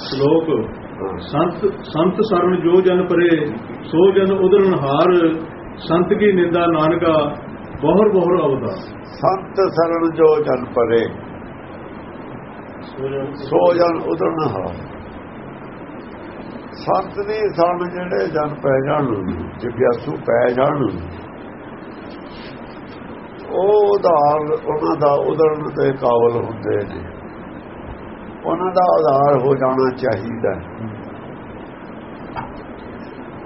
ਸ਼ਲੋਕ ਹਾਂ। ਸੰਤ ਸੰਤ ਸਰਣ ਜੋ ਜਨ ਪਰੇ ਸੋ ਜਨ ਉਦਰਨ ਹਾਰ ਸੰਤ ਕੀ ਨਿੰਦਾ ਨਾਨਕਾ ਬਹੁਰ ਬਹੁਰ ਅਵਦਾ ਸੰਤ ਸਰਣ ਜੋ ਜਨ ਪਰੇ ਸੋ ਜਨ ਉਦਰਨ ਹਾਰ। ਸੰਤ ਦੀ ਸਣ ਜਿਹੜੇ ਜਨ ਪੈ ਜਾਣ ਜਿਗਿਆਸੂ ਪੈ ਜਾਣ ਉਹ ਉਧਾਰ ਉਹਨਾਂ ਦਾ ਉਦਰਨ ਤੇ ਕਾਬਲ ਹੁੰਦੇ ਨੇ। ਉਹਨਾਂ ਦਾ ਉਧਾਰ ਹੋ ਜਾਣਾ ਚਾਹੀਦਾ ਹੈ।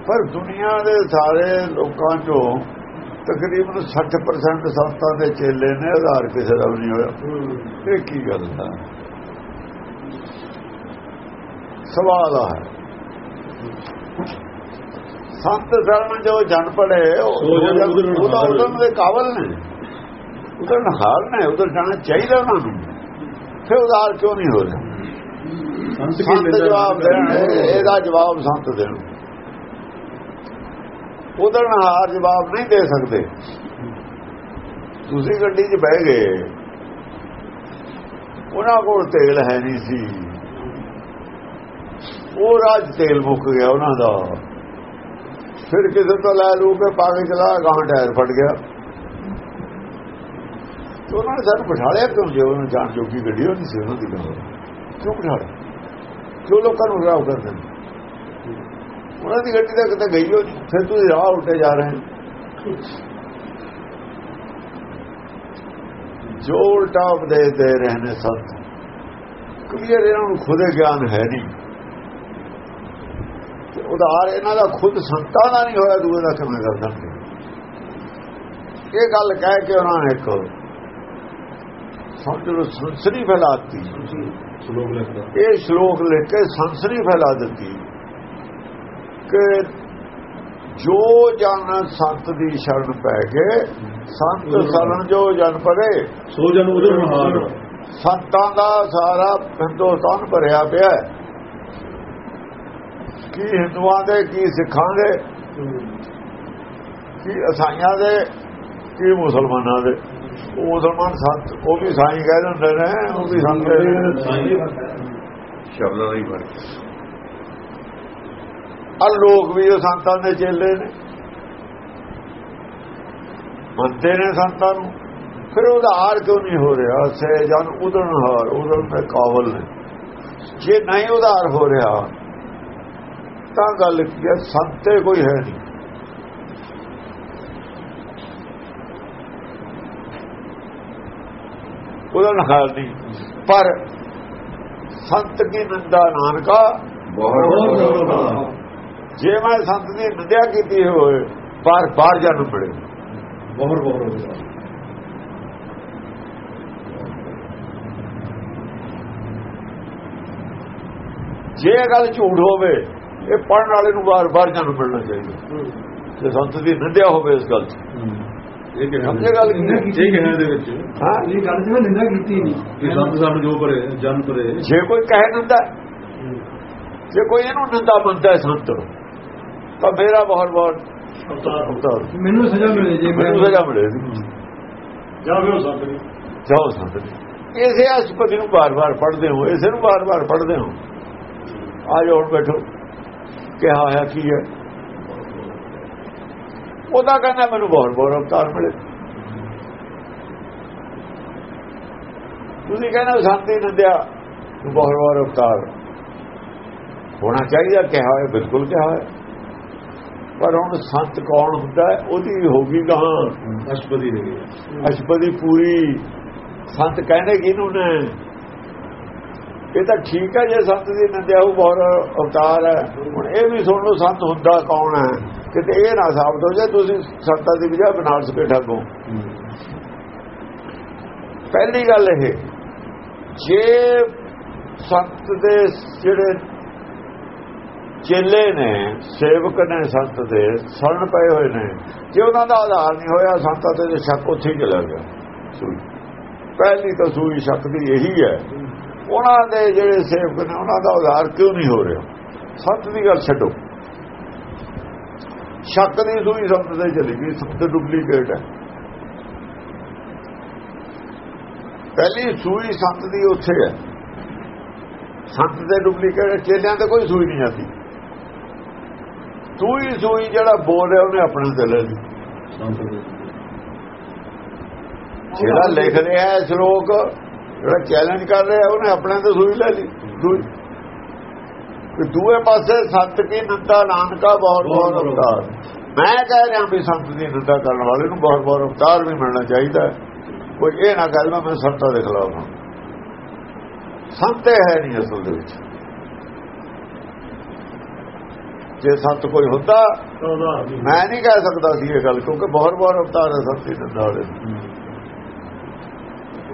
ਪਰ ਦੁਨੀਆ ਦੇ ਸਾਰੇ ਲੋਕਾਂ ਚੋਂ ਤਕਰੀਬਨ 60% ਸੰਤਾਂ ਦੇ ਚੇਲੇ ਨੇ ਉਧਾਰ ਕਿਸੇ ਦਾ ਨਹੀਂ ਹੋਇਆ। ਇਹ ਕੀ ਗੱਲ ਹੈ? ਸਵਾਲ ਆ। ਹੈ ਸੰਤ ਸਰਣ ਜੋ ਜਨ ਪੜੇ ਉਹਦਾ। ਉਧਰਨ ਦੇ ਕਾਬਲ ਨੇ। ਉਧਰਨ ਹਾਰ ਨੇ ਉਧਰ ਜਾਣਾ ਚਾਹੀਦਾ ਉਹਨਾਂ ਨੂੰ। ਫਿਰ ਉਧਾਰ ਕਿਉਂ ਨਹੀਂ ਹੋ ਰਿਹਾ? ਸੰਤ ਜਵਾਬ ਦੇਣ। ਇਹ- ਇਹਦਾ ਜਵਾਬ ਸੰਤ ਦੇਣ। ਉਧਰ ਹਾਰ ਜਵਾਬ ਨਹੀਂ ਦੇ ਸਕਦੇ। ਤੁਸੀਂ ਗੱਡੀ 'ਚ ਬਹਿ ਗਏ। ਉਹਨਾਂ ਕੋਲ ਤੇਲ ਹੈ ਨਹੀਂ ਸੀ। ਉਹ ਰਾਜ ਤੇਲ ਮੁੱਕ ਗਿਆ ਉਹਨਾਂ ਦਾ। ਫਿਰ ਕਿਸੇ ਤੋਂ ਲੈ ਲੂ ਕੇ ਪਾ ਕੇ ਚਲਾ ਗਾਂ ਟਾਇਰ ਫਟ ਗਿਆ। ਉਹਨਾਂ ਨੇ ਸਾਨੂੰ ਬਿਠਾਲਿਆ ਕਿਉਂ? ਜੇ ਉਹਨਾਂ ਜਾਣ ਜੋਗੀ ਗੱਡੀ ਉਹ ਨਹੀਂ ਸੀ ਉਹਨਾਂ ਦੀ ਗੱਲ। ਕਿਉਂ ਬਿਠਾਲਿਆ ਕਿਉਂ ਲੋਕਾਂ ਨੂੰ ਰਾਹ ਕਰਦੇ ਨੇ ਉਹਨਾਂ ਦੀ ਗੱਡੀ ਤਾਂ ਕਿਤੇ ਗਈ ਹੋ ਫਿਰ ਤੁਸੀਂ ਰਾਹ ਉਲਟੇ ਜਾ ਰਹੇ ਹੋ। ਜੋ ਉਲਟਾ ਉਪਦੇਸ਼ ਦੇ ਰਹੇ ਨੇ ਸੰਤ। ਕਲੀਅਰ ਇਹਨਾਂ ਨੂੰ ਖੁਦੇ ਗਿਆਨ ਹੈ ਨਹੀਂ। ਉਧਾਰ ਇਹਨਾਂ ਦਾ ਖੁਦ ਸੰਤਾਂ ਦਾ ਨਹੀਂ ਹੋਇਆ, ਦੂਏ ਦਾ ਕਿਵੇਂ ਕਰ ਸਕਦੇ ਇਹ ਗੱਲ ਕਹਿ ਕੇ ਉਹਨਾਂ ਨੇ ਇੱਕ ਸਮਝ ਲਓ ਸੰਸਰੀ ਫੈਲਾਤੀ ਇਹ ਸ਼ਲੋਕ ਲਿਖ ਕੇ ਸੰਸਰੀ ਫੈਲਾ ਦਿੱਤੀ ਕਿ ਜੋ ਜਨ ਸੰਤ ਦੀ ਸ਼ਰਨ ਪੈ ਗਏ ਸੰਤ ਸ਼ਰਨ ਜੋ ਜਨ ਪਰੇ ਸੋ ਜਨ ਉਦਰਨ ਹਾਰ ਸੰਤਾਂ ਦਾ ਸਾਰਾ ਹਿੰਦੁਸਤਾਨ ਭਰਿਆ ਪਿਆ ਕੀ ਹਿੰਦੂਆਂ ਦੇ ਕੀ ਸਿੱਖਾਂ ਦੇ ਕੀ ਇਸਾਈਆਂ ਦੇ ਕੀ ਮੁਸਲਮਾਨਾਂ ਦੇ। ਉਹ ਮੁਸਲਮਾਨ ਸੰਤ, ਉਹ ਵੀ ਸਾਈਂ ਕਹਿ ਦਿੰਦੇ ਨੇ, ਉਹ ਵੀ ਸੰਤ ਨੇ। ਸ਼ਬਦਾਂ ਦਾ ਹੀ ਫ਼ਰਕ ਆ ਲੋਕ ਵੀ ਉਹ ਸੰਤਾਂ ਦੇ ਚੇਲੇ ਨੇ। ਮੰਨਦੇ ਨੇ ਸੰਤਾਂ ਨੂੰ। ਫਿਰ ਉਧਾਰ ਕਿਉਂ ਨਹੀਂ ਹੋ ਰਿਹਾ? ਸੇ ਜਨ ਉਦਰਨ ਹਾਰ ਉਦਰਨ ਤੇ ਕਾਬਲ ਨੇ। ਜੇ ਨਹੀਂ ਉਧਾਰ ਹੋ ਰਿਹਾ, ਤਾਂ ਗੱਲ ਕੀ ਹੈ? ਸੰਤੇ ਕੋਈ ਹੈ ਨਹੀਂ। ਉਦਰਨ ਹਾਰ ਨਹੀਂ ਪਰ ਸੰਤ ਕੀ ਨਿੰਦਾ ਨਾਨਕਾ? ਬਹੁਤ ਜੇ ਮੈਂ ਸੰਤ ਦੀ ਨਿੰਦਿਆ ਕੀਤੀ ਹੋਏ ਬਾਰ ਬਾਰ ਜਨਮ ਮਿਲੇ। ਬਹੁਰ ਬਹੁਰ ਅਵਦਾ ਜੇ ਗੱਲ ਝੂਠ ਹੋਵੇ ਇਹ ਪੜਨ ਵਾਲੇ ਨੂੰ ਬਾਰ-ਬਾਰ ਜਨਮ ਮਿਲਣਾ ਚਾਹੀਦਾ। ਜੇ ਸੰਤ ਦੀ ਨਿੰਦਿਆ ਹੋਵੇ ਇਸ ਗੱਲ 'ਚ। ਸਮਝੇ ਗੱਲ ਕੀ ਹੈ? ਇਹ ਕਿਹਾ ਦੇ ਵਿੱਚ? ਹਾਂ। ਇਹ ਗੱਲ ਜਿਵੇਂ ਨਿੰਦਾ ਕੀਤੀ ਨਹੀਂ। ਕਿ ਸੰਤ ਸਰਣ ਜੋ ਪਰੇ ਜਨ ਪਰੇ। ਜੇ ਕੋਈ ਕਹੇ ਨਿੰਦਾ ਜੇ ਕੋਈ ਇਹਨੂੰ ਨਿੰਦਾ ਮੰਨਦਾ ਸੰਤ ਤਾਂ ਮੇਰਾ ਬਹੁਤ ਬਹੁਤ ਮੈਨੂੰ ਸਜ਼ਾ ਮਿਲੇ ਜੇ ਮੈਨੂੰ ਸਜ਼ਾ ਮਿਲੇ ਉਹ ਸੰਤ ਜਾਓ ਸੰਤ ਜੀ। ਇਸੇ ਅਸਪਤੀ ਨੂੰ ਬਾਰ-ਬਾਰ ਪੜ੍ਹਦੇ ਹੋ ਇਸੇ ਨੂੰ ਬਾਰ-ਬਾਰ ਪੜ੍ਹਦੇ ਹੋ। ਆ ਜਾਓ ਹੁਣ ਬੈਠੋ। ਕਿਹਾ ਹੋਇਆ ਕੀ ਹੈ? ਉਹਦਾ ਕਹਿੰਦਾ ਮੈਨੂੰ ਬਹੁਤ ਬਹੁਤ ਅਵਤਾਰ ਮਿਲੇ ਤੁਸੀਂ ਕਹਿੰਦੇ ਸ਼ਾਂਤੀ ਨੰਦਿਆ ਬਹੁਤ ਬਹੁਤ ਅਵਤਾਰ ਹੋਣਾ ਚਾਹੀਦਾ ਕਿਹਾ ਹੋਇਆ ਬਿਲਕੁਲ ਕਿਹਾ ਹੋਇਆ ਪਰ ਹੁਣ ਸੰਤ ਕੌਣ ਹੁੰਦਾ ਹੈ ਉਹਦੀ ਹੋਗੀ ਗਾਂ ਅਸ਼ਪਦੀ ਦੇ ਅਸ਼ਪਦੀ ਪੂਰੀ ਸੰਤ ਕਹਿੰਦੇ ਕਿਹਨੂੰ ਨੇ ਇਹ ਤਾਂ ਠੀਕ ਹੈ ਜੇ ਸੰਤ ਦੀ ਨਿੰਦਿਆ ਉਹ ਬਹੁਤ ਅਵਤਾਰ ਹੈ ਹੁਣ ਇਹ ਵੀ ਸੁਣ ਲਓ ਸੰਤ ਹੁੰਦਾ ਕੌਣ ਹੈ ਕਿਤੇ ਇਹ ਨਾ ਸਾਬਤ ਹੋ ਜਾਏ ਤੁਸੀਂ ਸੰਤਾਂ ਦੀ ਵਜ੍ਹਾ ਬਨਾਰਸ ਕੇ ਠੱਗੋ ਪਹਿਲੀ ਗੱਲ ਇਹ ਜੇ ਸੰਤ ਦੇ ਜਿਹੜੇ ਚੇਲੇ ਨੇ ਸੇਵਕ ਨੇ ਸੰਤ ਦੇ ਸਰਨ ਪਏ ਹੋਏ ਨੇ ਜੇ ਉਹਨਾਂ ਦਾ ਆਧਾਰ ਨਹੀਂ ਹੋਇਆ ਸੰਤਾਂ ਤੇ ਸ਼ੱਕ ਉੱਥੇ ਹੀ ਚਲਾ ਗਿਆ। ਪਹਿਲੀ ਤਾਂ ਸੂਈ ਸ਼ੱਕ ਦੀ ਇਹੀ ਹੈ। ਉਹਨਾਂ ਦੇ ਜਿਹੜੇ ਸੇਵਕ ਨੇ ਉਹਨਾਂ ਦਾ ਆਧਾਰ ਕਿਉਂ ਨਹੀਂ ਹੋ ਰਿਹਾ? ਸੰਤ ਦੀ ਗੱਲ ਛੱਡੋ। ਸ਼ੱਕ ਦੀ ਸੂਈ ਸੰਤ ਤੇ ਚਲੀ ਗਈ ਸੰਤ ਡੁਪਲੀਕੇਟ ਹੈ। ਪਹਿਲੀ ਸੂਈ ਸੰਤ ਦੀ ਉੱਥੇ ਹੈ। ਸੰਤ ਦੇ ਡੁਪਲੀਕੇਟ ਚੇਲਿਆਂ ਤੇ ਕੋਈ ਸੂਈ ਨਹੀਂ ਜਾਂਦੀ। ਤੂੰ ਹੀ ਸੂਈ ਜਿਹੜਾ ਬੋਲ ਰਿਹਾ, ਉਹਨੇ ਆਪਣੇ ਤੇ ਲੈ ਲਈ। ਜਿਹੜਾ ਲਿਖ ਰਿਹਾ ਹੈ, ਸ਼ਲੋਕ, ਜਿਹੜਾ ਚੈਲੰਜ ਕਰ ਰਿਹਾ, ਉਹਨੇ ਆਪਣੇ ਤੇ ਸੂਈ ਲੈ ਲਈ ਤੇ ਦੂਏ ਪਾਸੇ ਸੰਤ ਕੀ ਨਿੰਦਾ ਨਾਨਕਾ ਬਹੁਤ ਬਹੁਤ ਅਵਤਾਰ। ਮੈਂ ਕਹਿ ਰਿਹਾ ਵੀ ਸੰਤ ਦੀ ਨਿੰਦਾ ਕਰਨ ਵਾਲੇ ਨੂੰ ਬਹੁਤ ਬਹੁਤ ਅਵਤਾਰ ਵੀ ਮਿਲਣਾ ਚਾਹੀਦਾ। ਕੋਈ ਇਹ ਨਾ ਗੱਲ ਮੈਂ ਸੰਤਾਂ ਦੇ ਖਿਲਾਫ ਹਾਂ। ਸੰਤ ਇਹ ਹੈ ਨਹੀਂ ਅਸਲ ਦੇ ਵਿੱਚ। ਜੇ ਸੰਤ ਕੋਈ ਹੁੰਦਾ ਮੈਂ ਨਹੀਂ ਕਹਿ ਸਕਦਾ ਸੀ ਇਹ ਗੱਲ ਕਿਉਂਕਿ ਬਹੁਤ ਬਹੁਤ ਅਵਤਾਰ ਹੈ ਸੰਤ ਦੀ ਨਿੰਦਾ ਵਾਲੇ ਨੂੰ।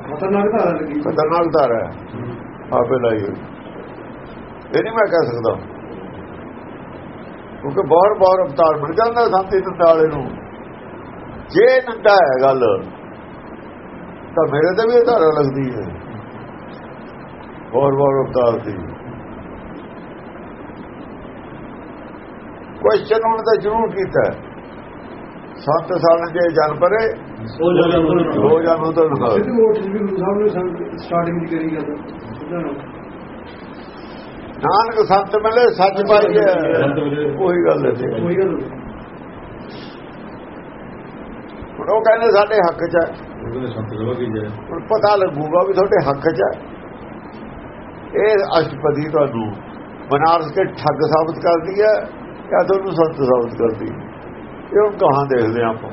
ਖਤਰਨਾਕ ਧਾਰਾ ਲੱਗੀ। ਖਤਰਨਾਕ ਧਾਰਾ ਹੈ। ਆਪੇ ਲਾਈ ਹੋਈ। ਇਹ ਨਹੀਂ ਮੈਂ ਕਹਿ ਸਕਦਾ। ਕਿਉਂਕਿ ਬਹੁਤ ਬਹੁਤ ਅਵਤਾਰ ਮਿਲ ਜਾਂਦਾ ਸੰਤੀ ਨੰਦਾ ਵਾਲੇ ਨੂੰ। ਜੇ ਨੰਦਾ ਹੈ ਗੱਲ ਤਾਂ ਮੇਰੇ ਤੇ ਵੀ ਧਾਰਾ ਲੱਗਦੀ ਹੈ। ਬਹੁਤ ਬਹੁਤ ਅਵਤਾਰ ਦੀ ਕੁਐਸਚਨ ਉਹਨਾਂ ਦਾ ਜ਼ਰੂਰ ਕੀਤਾ ਹੈ। ਸੱਤ ਸਾਲ ਜੇ ਜਨ ਪਰੇ ਉਹ ਜਗ੍ਹਾ ਨੂੰ ਹੋ ਜਾਣ ਉਦੋਂ ਨਾਲ ਸਿੱਧੂ ਮੋਟ ਜੀ ਵੀ ਗੁਰੂ ਸਾਹਿਬ ਨੇ ਸਟਾਰਟਿੰਗ ਦੀ ਕਰੀ ਨੂੰ ਨਾਨਕ ਸੰਤ ਮਿਲੇ ਸੱਚ ਪਾਈਏ। ਉਹੀ ਗੱਲ ਹੈ ਜੀ। ਕੋਈ ਗੱਲ ਨਹੀਂ। ਉਹ ਕਹਿੰਦੇ ਸਾਡੇ ਹੱਕ 'ਚ ਹੈ। ਹੁਣ ਪਤਾ ਲੱਗੂਗਾ ਵੀ ਤੁਹਾਡੇ ਹੱਕ 'ਚ ਹੈ। ਇਹ ਅਸ਼ਟਪਦੀ ਤੁਹਾਨੂੰ ਬਨਾਰਸ ਕੇ ਠੱਗ ਸਾਬਤ ਕਰਦੀ ਹੈ ਜਾਂ ਤੁਹਾਨੂੰ ਸੰਤ ਸਾਬਤ ਕਰਦੀ ਹੈ? ਇਹ ਹੁਣ ਕਹਾਂ ਦੇਖਦੇ ਹਾਂ ਆਪਾਂ।